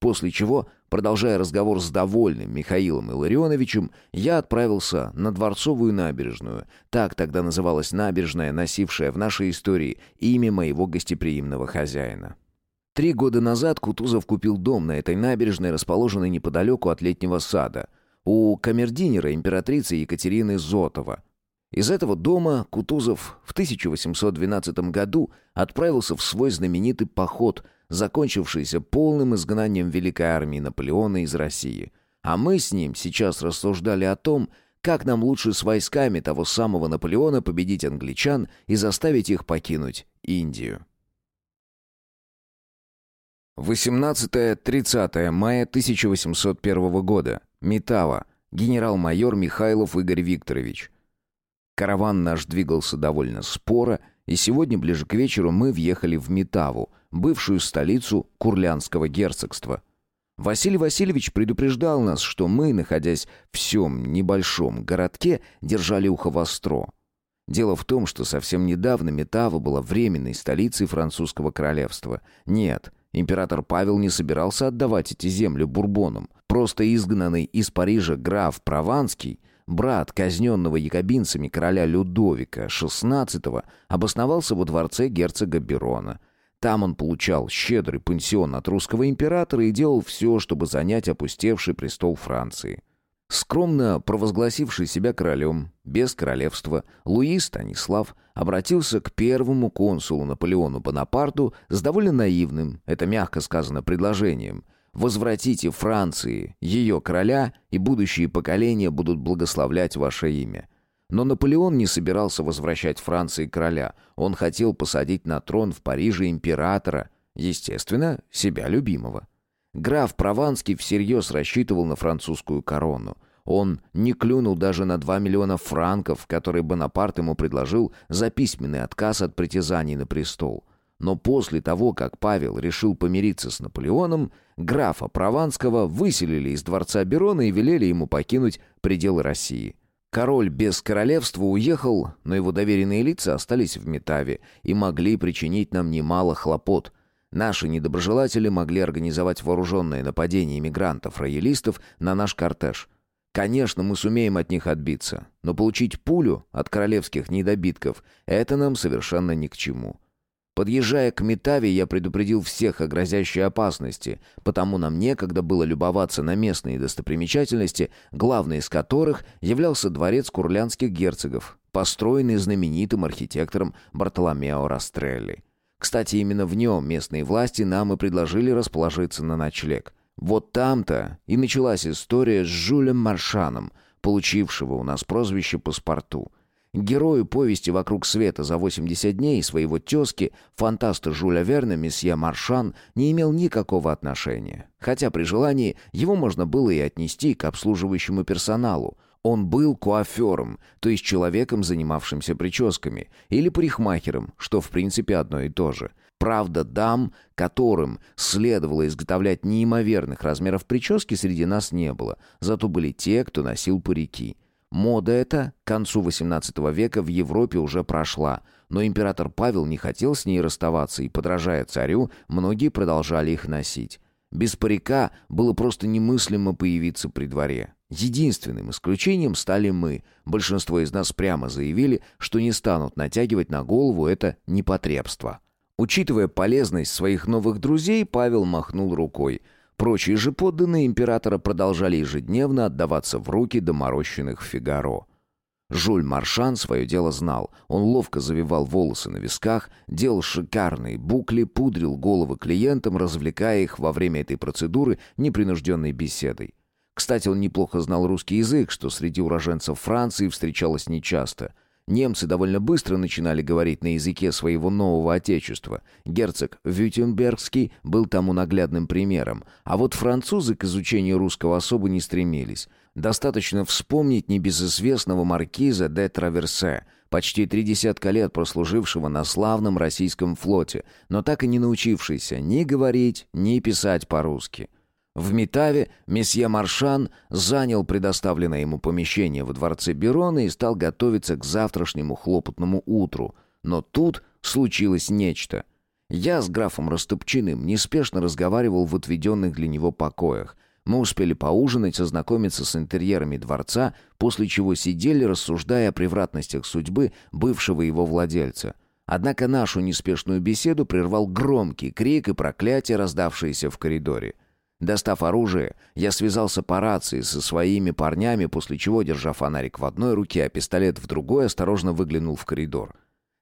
После чего Продолжая разговор с довольным Михаилом Илларионовичем, я отправился на Дворцовую набережную. Так тогда называлась набережная, носившая в нашей истории имя моего гостеприимного хозяина. Три года назад Кутузов купил дом на этой набережной, расположенной неподалеку от летнего сада, у камердинера императрицы Екатерины Зотова. Из этого дома Кутузов в 1812 году отправился в свой знаменитый поход – закончившийся полным изгнанием Великой армии Наполеона из России. А мы с ним сейчас рассуждали о том, как нам лучше с войсками того самого Наполеона победить англичан и заставить их покинуть Индию. 18-30 мая 1801 года. Метава. Генерал-майор Михайлов Игорь Викторович. Караван наш двигался довольно споро, и сегодня ближе к вечеру мы въехали в Метаву, бывшую столицу Курлянского герцогства. Василий Васильевич предупреждал нас, что мы, находясь в всем небольшом городке, держали ухо востро. Дело в том, что совсем недавно Метава была временной столицей французского королевства. Нет, император Павел не собирался отдавать эти земли бурбонам. Просто изгнанный из Парижа граф Прованский, брат казненного якобинцами короля Людовика XVI, обосновался во дворце герцога Берона – там он получал щедрый пансион от русского императора и делал все, чтобы занять опустевший престол Франции. Скромно провозгласивший себя королем, без королевства, Луи Станислав обратился к первому консулу Наполеону Бонапарту с довольно наивным, это мягко сказано, предложением «Возвратите Франции ее короля, и будущие поколения будут благословлять ваше имя». Но Наполеон не собирался возвращать Франции короля. Он хотел посадить на трон в Париже императора, естественно, себя любимого. Граф Прованский всерьез рассчитывал на французскую корону. Он не клюнул даже на 2 миллиона франков, которые Бонапарт ему предложил за письменный отказ от притязаний на престол. Но после того, как Павел решил помириться с Наполеоном, графа Прованского выселили из дворца Берона и велели ему покинуть пределы России. Король без королевства уехал, но его доверенные лица остались в Метаве и могли причинить нам немало хлопот. Наши недоброжелатели могли организовать вооруженное нападение иммигрантов-роялистов на наш кортеж. Конечно, мы сумеем от них отбиться, но получить пулю от королевских недобитков – это нам совершенно ни к чему. Подъезжая к Метаве, я предупредил всех о грозящей опасности, потому нам некогда было любоваться на местные достопримечательности, главной из которых являлся дворец курлянских герцогов, построенный знаменитым архитектором Бартоломео Растрелли. Кстати, именно в нем местные власти нам и предложили расположиться на ночлег. Вот там-то и началась история с Жюлем Маршаном, получившего у нас прозвище «Паспорту». Герою повести «Вокруг света за 80 дней» своего тезки, фантаста Жюля Верна, месье Маршан, не имел никакого отношения. Хотя при желании его можно было и отнести к обслуживающему персоналу. Он был куафером, то есть человеком, занимавшимся прическами, или парикмахером, что в принципе одно и то же. Правда, дам, которым следовало изготовлять неимоверных размеров прически, среди нас не было, зато были те, кто носил парики. Мода эта к концу XVIII века в Европе уже прошла, но император Павел не хотел с ней расставаться, и, подражая царю, многие продолжали их носить. Без парика было просто немыслимо появиться при дворе. Единственным исключением стали мы. Большинство из нас прямо заявили, что не станут натягивать на голову это непотребство. Учитывая полезность своих новых друзей, Павел махнул рукой. Прочие же подданные императора продолжали ежедневно отдаваться в руки доморощенных Фигаро. Жюль Маршан свое дело знал. Он ловко завивал волосы на висках, делал шикарные букли, пудрил головы клиентам, развлекая их во время этой процедуры непринужденной беседой. Кстати, он неплохо знал русский язык, что среди уроженцев Франции встречалось нечасто. Немцы довольно быстро начинали говорить на языке своего нового отечества. Герцог Вютенбергский был тому наглядным примером. А вот французы к изучению русского особо не стремились. Достаточно вспомнить небезызвестного маркиза де Траверсе, почти три десятка лет прослужившего на славном российском флоте, но так и не научившийся ни говорить, ни писать по-русски. В Метаве месье Маршан занял предоставленное ему помещение во дворце Берона и стал готовиться к завтрашнему хлопотному утру. Но тут случилось нечто. Я с графом Растопчиным неспешно разговаривал в отведенных для него покоях. Мы успели поужинать, ознакомиться с интерьерами дворца, после чего сидели, рассуждая о превратностях судьбы бывшего его владельца. Однако нашу неспешную беседу прервал громкий крик и проклятие, раздавшееся в коридоре. Достав оружие, я связался по рации со своими парнями, после чего, держа фонарик в одной руке, а пистолет в другой, осторожно выглянул в коридор.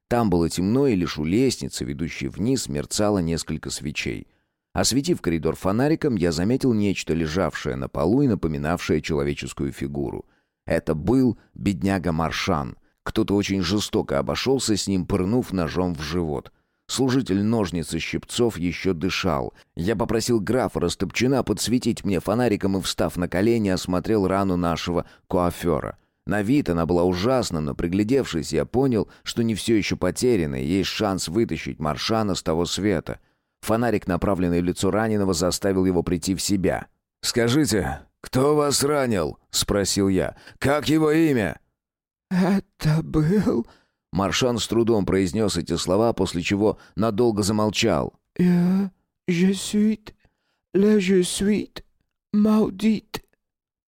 Там было темно, и лишь у лестницы, ведущей вниз, мерцало несколько свечей. Осветив коридор фонариком, я заметил нечто, лежавшее на полу и напоминавшее человеческую фигуру. Это был бедняга Маршан. Кто-то очень жестоко обошелся с ним, пырнув ножом в живот. Служитель ножниц и щипцов еще дышал. Я попросил графа Растопчина подсветить мне фонариком и, встав на колени, осмотрел рану нашего куафера. На вид она была ужасна, но приглядевшись, я понял, что не все еще потеряно, и есть шанс вытащить Маршана с того света. Фонарик, направленный в лицо раненого, заставил его прийти в себя. «Скажите, кто вас ранил?» — спросил я. «Как его имя?» «Это был...» Маршан с трудом произнес эти слова, после чего надолго замолчал. «Я... je suis... le je suis... maudit...»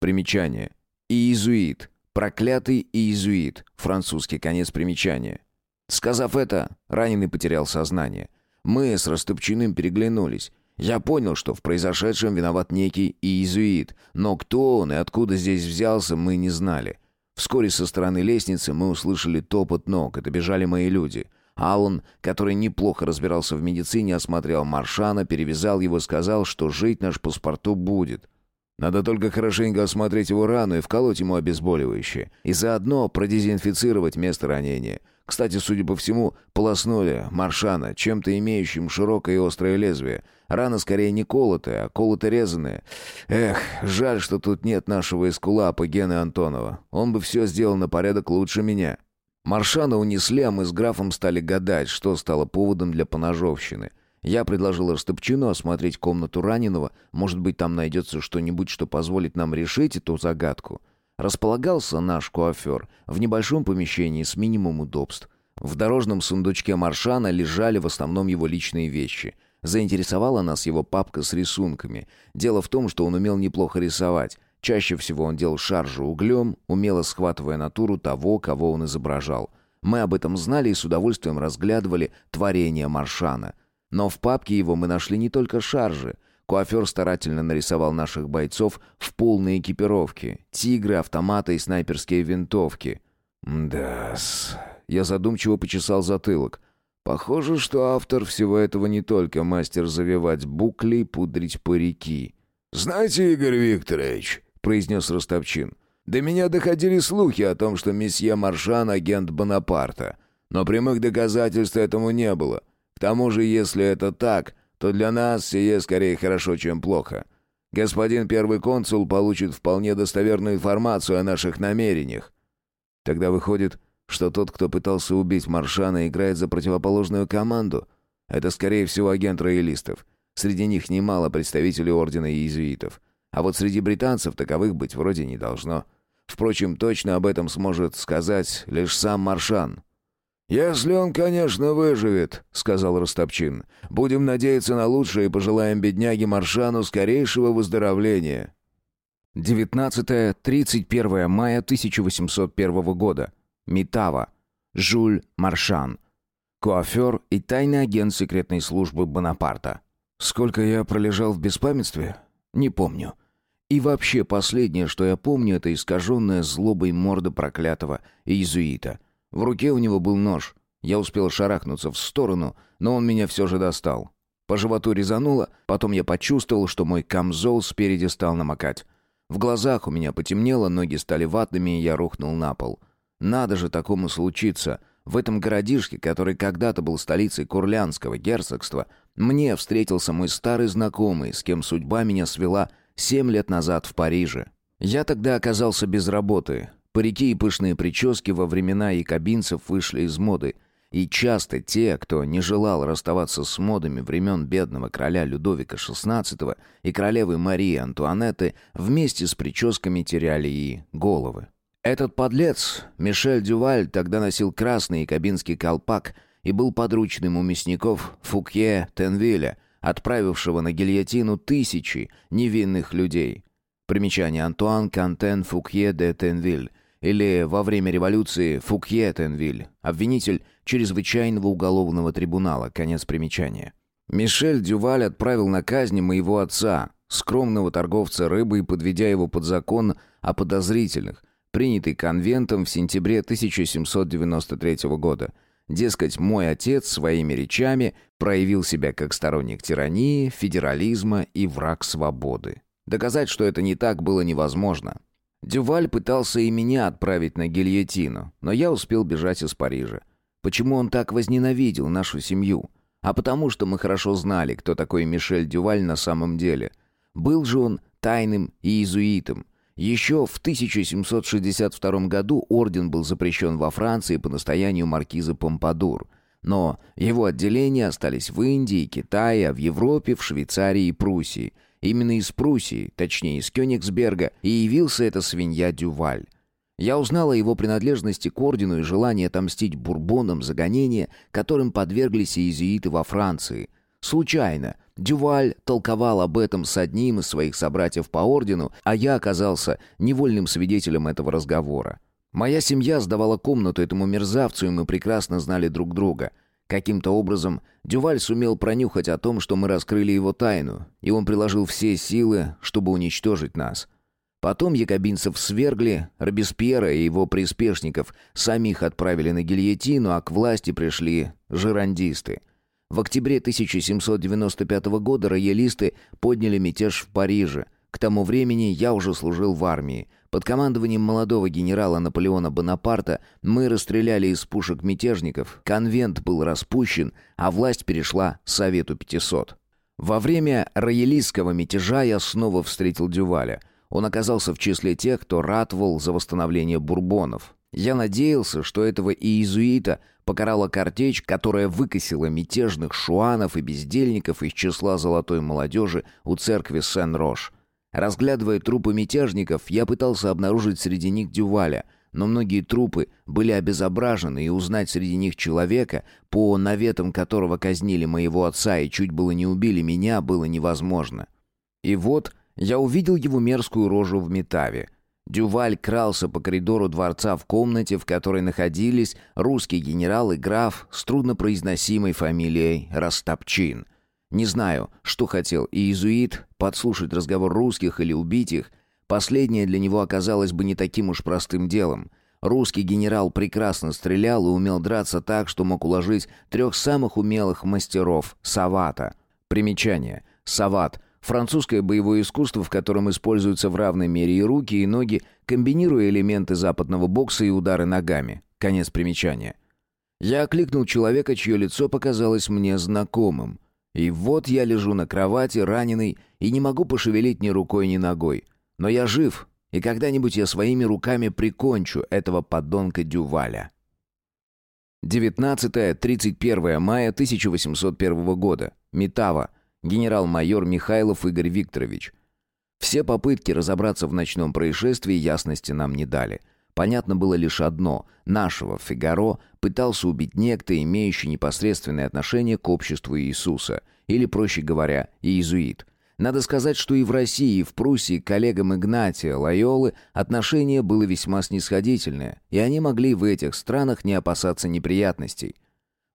Примечание. Иезуит. Проклятый иезуит. Французский конец примечания. Сказав это, раненый потерял сознание. Мы с Растопчиным переглянулись. Я понял, что в произошедшем виноват некий иезуит, но кто он и откуда здесь взялся, мы не знали. Вскоре со стороны лестницы мы услышали топот ног, это бежали мои люди. Аллан, который неплохо разбирался в медицине, осмотрел Маршана, перевязал его, сказал, что жить наш паспорту будет. Надо только хорошенько осмотреть его рану и вколоть ему обезболивающее. И заодно продезинфицировать место ранения. Кстати, судя по всему, полоснули Маршана чем-то имеющим широкое и острое лезвие. Рана скорее не колотая, а колото-резаная. Эх, жаль, что тут нет нашего эскулапа Гены Антонова. Он бы все сделал на порядок лучше меня. Маршана унесли, а мы с графом стали гадать, что стало поводом для поножовщины. Я предложил Растопчину осмотреть комнату раненого, может быть, там найдется что-нибудь, что позволит нам решить эту загадку. Располагался наш куафер в небольшом помещении с минимум удобств. В дорожном сундучке Маршана лежали в основном его личные вещи. Заинтересовала нас его папка с рисунками. Дело в том, что он умел неплохо рисовать. Чаще всего он делал шаржу углем, умело схватывая натуру того, кого он изображал. Мы об этом знали и с удовольствием разглядывали творение Маршана. Но в папке его мы нашли не только шаржи — Куафер старательно нарисовал наших бойцов в полной экипировке. Тигры, автоматы и снайперские винтовки. «Да-с...» Я задумчиво почесал затылок. Похоже, что автор всего этого не только мастер завивать букли и пудрить парики. «Знаете, Игорь Викторович», — произнес Ростовчин, «до меня доходили слухи о том, что месье Маршан — агент Бонапарта. Но прямых доказательств этому не было. К тому же, если это так, то для нас сие скорее хорошо, чем плохо. Господин первый консул получит вполне достоверную информацию о наших намерениях. Тогда выходит, что тот, кто пытался убить Маршана, играет за противоположную команду. Это, скорее всего, агент роялистов. Среди них немало представителей Ордена Иезуитов. А вот среди британцев таковых быть вроде не должно. Впрочем, точно об этом сможет сказать лишь сам Маршан. «Если он, конечно, выживет», — сказал Ростопчин. «Будем надеяться на лучшее и пожелаем бедняге Маршану скорейшего выздоровления». 19-31 мая 1801 года. Митава. Жюль Маршан. Куафер и тайный агент секретной службы Бонапарта. Сколько я пролежал в беспамятстве? Не помню. И вообще последнее, что я помню, это искаженная злобой морда проклятого иезуита — в руке у него был нож. Я успел шарахнуться в сторону, но он меня все же достал. По животу резануло, потом я почувствовал, что мой камзол спереди стал намокать. В глазах у меня потемнело, ноги стали ватными, и я рухнул на пол. Надо же такому случиться. В этом городишке, который когда-то был столицей Курлянского герцогства, мне встретился мой старый знакомый, с кем судьба меня свела семь лет назад в Париже. Я тогда оказался без работы, Парики и пышные прически во времена якобинцев вышли из моды, и часто те, кто не желал расставаться с модами времен бедного короля Людовика XVI и королевы Марии Антуанетты, вместе с прическами теряли и головы. Этот подлец, Мишель Дюваль, тогда носил красный якобинский колпак и был подручным у мясников Фукье Тенвиля, отправившего на гильотину тысячи невинных людей. Примечание Антуан Кантен Фукье де Тенвиль, или во время революции Фукье Тенвиль, обвинитель чрезвычайного уголовного трибунала, конец примечания. Мишель Дюваль отправил на казнь моего отца, скромного торговца рыбой, подведя его под закон о подозрительных, принятый конвентом в сентябре 1793 года. Дескать, мой отец своими речами проявил себя как сторонник тирании, федерализма и враг свободы. Доказать, что это не так, было невозможно. Дюваль пытался и меня отправить на гильотину, но я успел бежать из Парижа. Почему он так возненавидел нашу семью? А потому что мы хорошо знали, кто такой Мишель Дюваль на самом деле. Был же он тайным иезуитом. Еще в 1762 году орден был запрещен во Франции по настоянию маркиза Помпадур. Но его отделения остались в Индии, Китае, а в Европе, в Швейцарии и Пруссии – Именно из Пруссии, точнее из Кёнигсберга, и явился эта свинья Дюваль. Я узнал о его принадлежности к ордену и желании отомстить бурбонам за гонения, которым подверглись иезуиты во Франции. Случайно. Дюваль толковал об этом с одним из своих собратьев по ордену, а я оказался невольным свидетелем этого разговора. Моя семья сдавала комнату этому мерзавцу, и мы прекрасно знали друг друга — Каким-то образом Дюваль сумел пронюхать о том, что мы раскрыли его тайну, и он приложил все силы, чтобы уничтожить нас. Потом якобинцев свергли, Робеспьера и его приспешников самих отправили на гильотину, а к власти пришли жерандисты. В октябре 1795 года роялисты подняли мятеж в Париже. К тому времени я уже служил в армии. Под командованием молодого генерала Наполеона Бонапарта мы расстреляли из пушек мятежников, конвент был распущен, а власть перешла Совету 500. Во время роялистского мятежа я снова встретил Дюваля. Он оказался в числе тех, кто ратовал за восстановление бурбонов. Я надеялся, что этого иезуита покарала картечь, которая выкосила мятежных шуанов и бездельников из числа золотой молодежи у церкви Сен-Рош. Разглядывая трупы мятежников, я пытался обнаружить среди них Дюваля, но многие трупы были обезображены, и узнать среди них человека, по наветам которого казнили моего отца и чуть было не убили меня, было невозможно. И вот я увидел его мерзкую рожу в Метаве. Дюваль крался по коридору дворца в комнате, в которой находились русский генерал и граф с труднопроизносимой фамилией Растопчин — не знаю, что хотел иезуит, подслушать разговор русских или убить их. Последнее для него оказалось бы не таким уж простым делом. Русский генерал прекрасно стрелял и умел драться так, что мог уложить трех самых умелых мастеров — Савата. Примечание. Сават — французское боевое искусство, в котором используются в равной мере и руки, и ноги, комбинируя элементы западного бокса и удары ногами. Конец примечания. Я окликнул человека, чье лицо показалось мне знакомым — и вот я лежу на кровати, раненый, и не могу пошевелить ни рукой, ни ногой. Но я жив, и когда-нибудь я своими руками прикончу этого подонка Дюваля. 19-31 мая 1801 года. Метава. Генерал-майор Михайлов Игорь Викторович. Все попытки разобраться в ночном происшествии ясности нам не дали – Понятно было лишь одно – нашего Фигаро пытался убить некто, имеющий непосредственное отношение к обществу Иисуса, или, проще говоря, иезуит. Надо сказать, что и в России, и в Пруссии коллегам Игнатия Лайолы отношение было весьма снисходительное, и они могли в этих странах не опасаться неприятностей.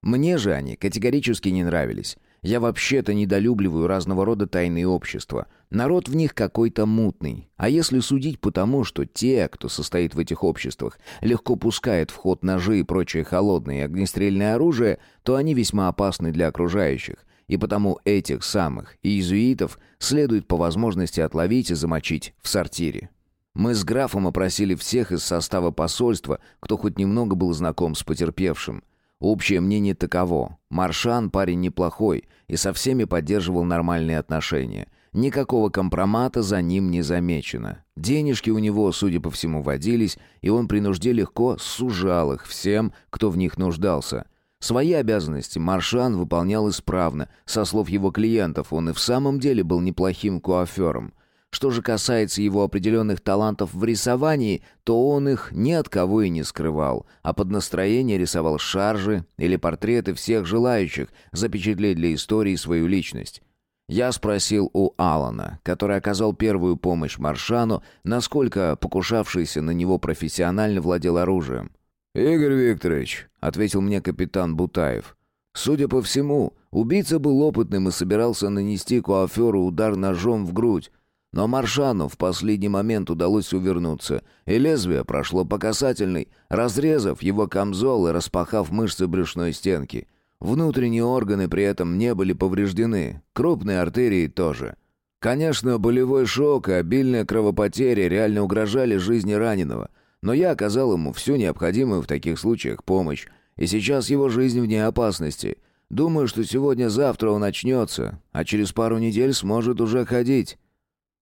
Мне же они категорически не нравились. Я вообще-то недолюбливаю разного рода тайные общества. Народ в них какой-то мутный. А если судить по тому, что те, кто состоит в этих обществах, легко пускают в ход ножи и прочее холодное и огнестрельное оружие, то они весьма опасны для окружающих. И потому этих самых иезуитов следует по возможности отловить и замочить в сортире. Мы с графом опросили всех из состава посольства, кто хоть немного был знаком с потерпевшим. Общее мнение таково. Маршан парень неплохой и со всеми поддерживал нормальные отношения. Никакого компромата за ним не замечено. Денежки у него, судя по всему, водились, и он при нужде легко сужал их всем, кто в них нуждался. Свои обязанности Маршан выполнял исправно. Со слов его клиентов, он и в самом деле был неплохим куафером. Что же касается его определенных талантов в рисовании, то он их ни от кого и не скрывал, а под настроение рисовал шаржи или портреты всех желающих запечатлеть для истории свою личность. Я спросил у Алана, который оказал первую помощь Маршану, насколько покушавшийся на него профессионально владел оружием. «Игорь Викторович», — ответил мне капитан Бутаев, — «судя по всему, убийца был опытным и собирался нанести куаферу удар ножом в грудь, но Маршану в последний момент удалось увернуться, и лезвие прошло по касательной, разрезав его камзол и распахав мышцы брюшной стенки. Внутренние органы при этом не были повреждены, крупные артерии тоже. Конечно, болевой шок и обильная кровопотеря реально угрожали жизни раненого, но я оказал ему всю необходимую в таких случаях помощь, и сейчас его жизнь вне опасности. Думаю, что сегодня-завтра он очнется, а через пару недель сможет уже ходить.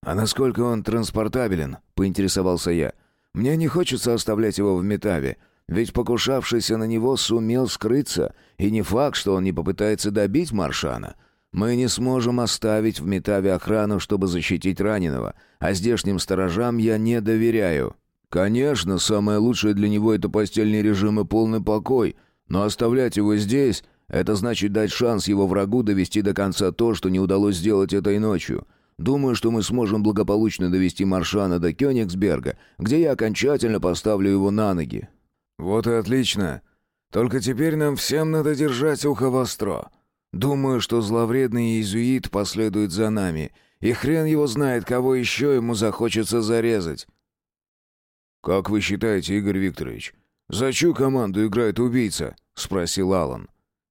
«А насколько он транспортабелен?» — поинтересовался я. «Мне не хочется оставлять его в Метаве, ведь покушавшийся на него сумел скрыться, и не факт, что он не попытается добить Маршана. Мы не сможем оставить в Метаве охрану, чтобы защитить раненого, а здешним сторожам я не доверяю». «Конечно, самое лучшее для него — это постельный режим и полный покой, но оставлять его здесь — это значит дать шанс его врагу довести до конца то, что не удалось сделать этой ночью». Думаю, что мы сможем благополучно довести Маршана до Кёнигсберга, где я окончательно поставлю его на ноги». «Вот и отлично. Только теперь нам всем надо держать ухо востро. Думаю, что зловредный иезуит последует за нами, и хрен его знает, кого еще ему захочется зарезать». «Как вы считаете, Игорь Викторович, за чью команду играет убийца?» — спросил Алан.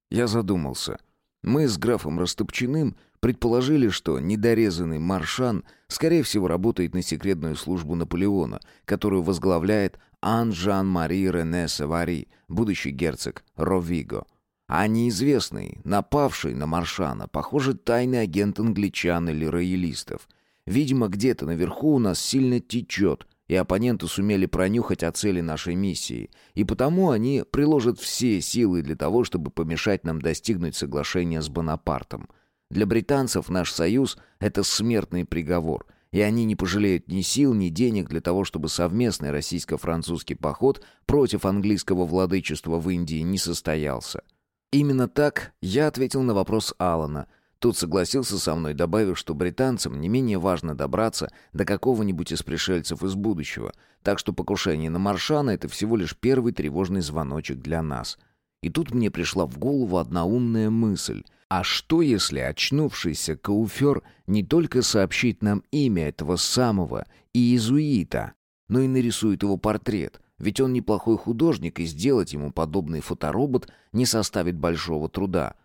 Я задумался. Мы с графом Растопчиным Предположили, что недорезанный Маршан, скорее всего, работает на секретную службу Наполеона, которую возглавляет Ан-Жан-Мари Рене Савари, будущий герцог Ровиго. А неизвестный, напавший на Маршана, похоже, тайный агент англичан или роялистов. Видимо, где-то наверху у нас сильно течет, и оппоненты сумели пронюхать о цели нашей миссии, и потому они приложат все силы для того, чтобы помешать нам достигнуть соглашения с Бонапартом – для британцев наш союз — это смертный приговор, и они не пожалеют ни сил, ни денег для того, чтобы совместный российско-французский поход против английского владычества в Индии не состоялся. Именно так я ответил на вопрос Алана. Тут согласился со мной, добавив, что британцам не менее важно добраться до какого-нибудь из пришельцев из будущего, так что покушение на Маршана — это всего лишь первый тревожный звоночек для нас. И тут мне пришла в голову одна умная мысль — а что, если очнувшийся Кауфер не только сообщит нам имя этого самого иезуита, но и нарисует его портрет? Ведь он неплохой художник, и сделать ему подобный фоторобот не составит большого труда.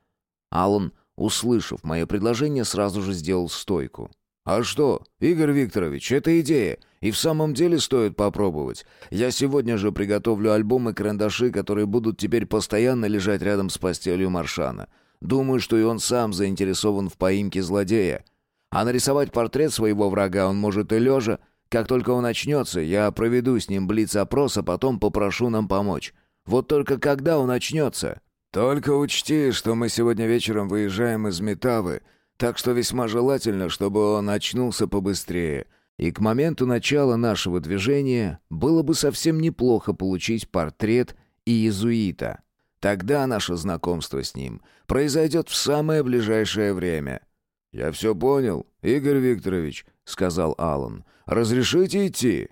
Алан, услышав мое предложение, сразу же сделал стойку. «А что, Игорь Викторович, это идея, и в самом деле стоит попробовать. Я сегодня же приготовлю альбом и карандаши, которые будут теперь постоянно лежать рядом с постелью Маршана. Думаю, что и он сам заинтересован в поимке злодея. А нарисовать портрет своего врага он может и лежа. Как только он очнется, я проведу с ним блиц-опрос, а потом попрошу нам помочь. Вот только когда он очнется?» «Только учти, что мы сегодня вечером выезжаем из Метавы, так что весьма желательно, чтобы он очнулся побыстрее. И к моменту начала нашего движения было бы совсем неплохо получить портрет иезуита». Тогда наше знакомство с ним произойдет в самое ближайшее время». «Я все понял, Игорь Викторович», — сказал Алан. «Разрешите идти?»